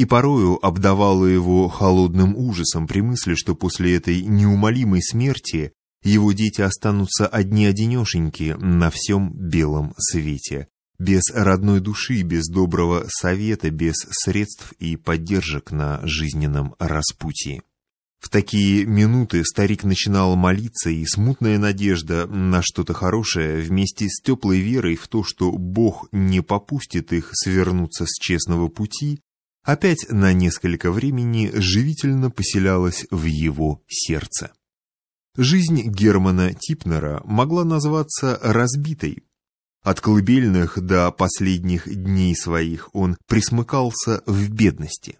и порою обдавало его холодным ужасом при мысли, что после этой неумолимой смерти его дети останутся одни-одинешеньки на всем белом свете, без родной души, без доброго совета, без средств и поддержек на жизненном распутье. В такие минуты старик начинал молиться, и смутная надежда на что-то хорошее вместе с теплой верой в то, что Бог не попустит их свернуться с честного пути, опять на несколько времени живительно поселялась в его сердце. Жизнь Германа Типнера могла назваться разбитой. От колыбельных до последних дней своих он присмыкался в бедности.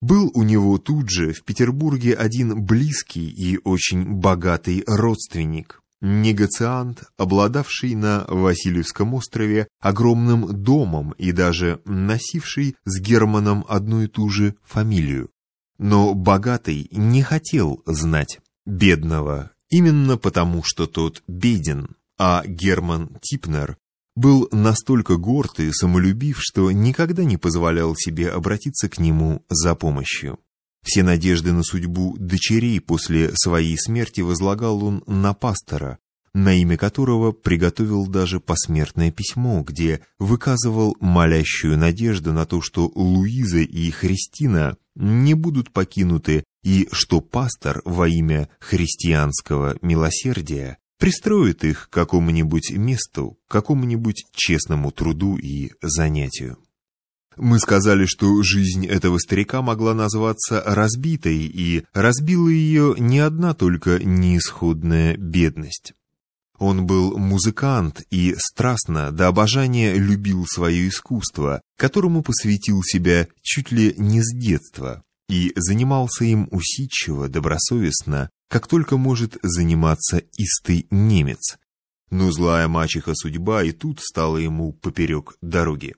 Был у него тут же в Петербурге один близкий и очень богатый родственник, негациант, обладавший на Васильевском острове огромным домом и даже носивший с Германом одну и ту же фамилию. Но богатый не хотел знать бедного, именно потому что тот беден, а Герман Типнер был настолько горд и самолюбив, что никогда не позволял себе обратиться к нему за помощью. Все надежды на судьбу дочерей после своей смерти возлагал он на пастора, на имя которого приготовил даже посмертное письмо, где выказывал молящую надежду на то, что Луиза и Христина не будут покинуты и что пастор во имя христианского милосердия пристроит их к какому-нибудь месту, к какому-нибудь честному труду и занятию. Мы сказали, что жизнь этого старика могла назваться разбитой, и разбила ее не одна только неисходная бедность. Он был музыкант и страстно до обожания любил свое искусство, которому посвятил себя чуть ли не с детства, и занимался им усидчиво, добросовестно, как только может заниматься истый немец. Но злая мачеха судьба и тут стала ему поперек дороги.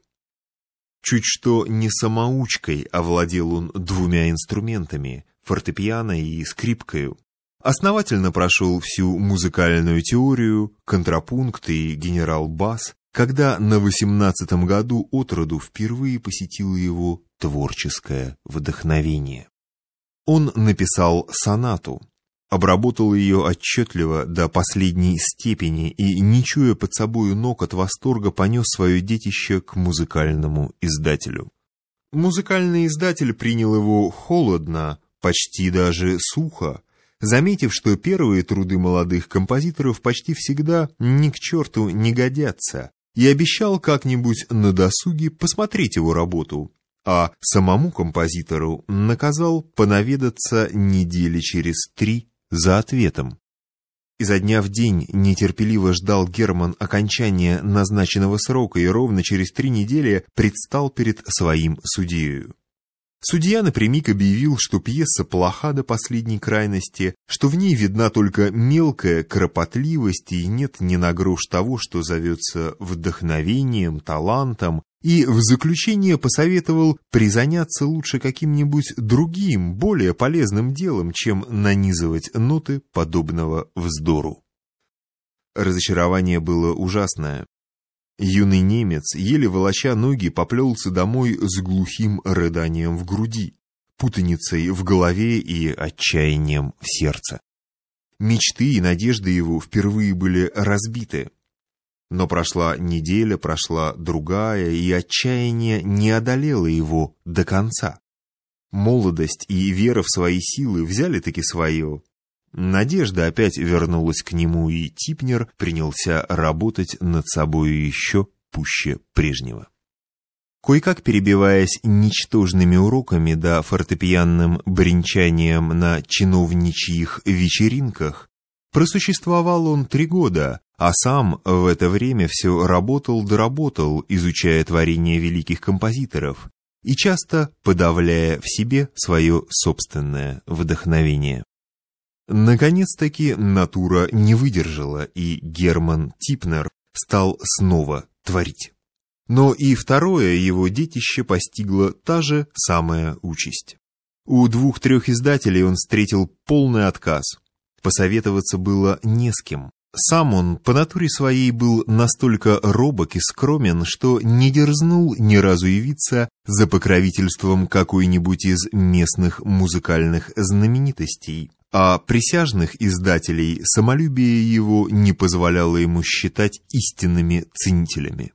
Чуть что не самоучкой овладел он двумя инструментами — фортепиано и скрипкою. Основательно прошел всю музыкальную теорию, контрапункт и генерал-бас, когда на восемнадцатом году от роду впервые посетило его творческое вдохновение. Он написал сонату, обработал ее отчетливо до последней степени и, не чуя под собою ног от восторга, понес свое детище к музыкальному издателю. Музыкальный издатель принял его холодно, почти даже сухо, заметив, что первые труды молодых композиторов почти всегда ни к черту не годятся, и обещал как-нибудь на досуге посмотреть его работу, а самому композитору наказал понаведаться недели через три за ответом. Изо дня в день нетерпеливо ждал Герман окончания назначенного срока и ровно через три недели предстал перед своим судьею. Судья напрямик объявил, что пьеса плоха до последней крайности, что в ней видна только мелкая кропотливость и нет ни на грош того, что зовется вдохновением, талантом, и в заключение посоветовал призаняться лучше каким-нибудь другим, более полезным делом, чем нанизывать ноты подобного вздору. Разочарование было ужасное. Юный немец, еле волоча ноги, поплелся домой с глухим рыданием в груди, путаницей в голове и отчаянием в сердце. Мечты и надежды его впервые были разбиты. Но прошла неделя, прошла другая, и отчаяние не одолело его до конца. Молодость и вера в свои силы взяли-таки свое. Надежда опять вернулась к нему, и Типнер принялся работать над собой еще пуще прежнего. Кое-как перебиваясь ничтожными уроками да фортепианным бренчанием на чиновничьих вечеринках, просуществовал он три года, а сам в это время все работал-доработал, изучая творения великих композиторов и часто подавляя в себе свое собственное вдохновение. Наконец-таки натура не выдержала, и Герман Типнер стал снова творить. Но и второе его детище постигло та же самая участь. У двух-трех издателей он встретил полный отказ. Посоветоваться было не с кем. Сам он по натуре своей был настолько робок и скромен, что не дерзнул ни разу явиться за покровительством какой-нибудь из местных музыкальных знаменитостей, а присяжных издателей самолюбие его не позволяло ему считать истинными ценителями.